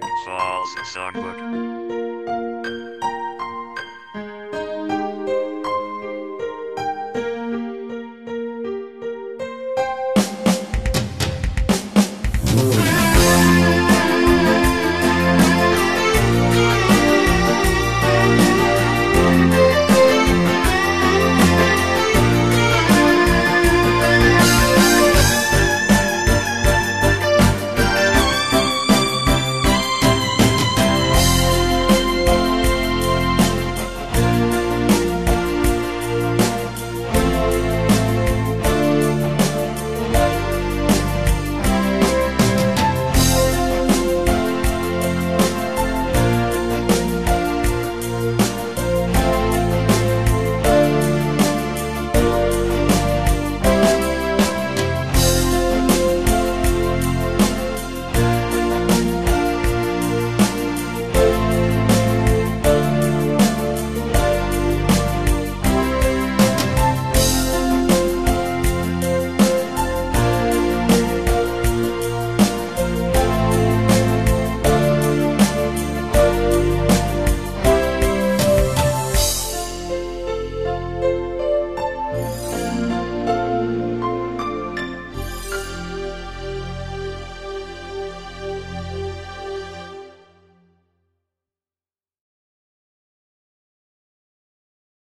Niagara Falls Songbook. Ooh.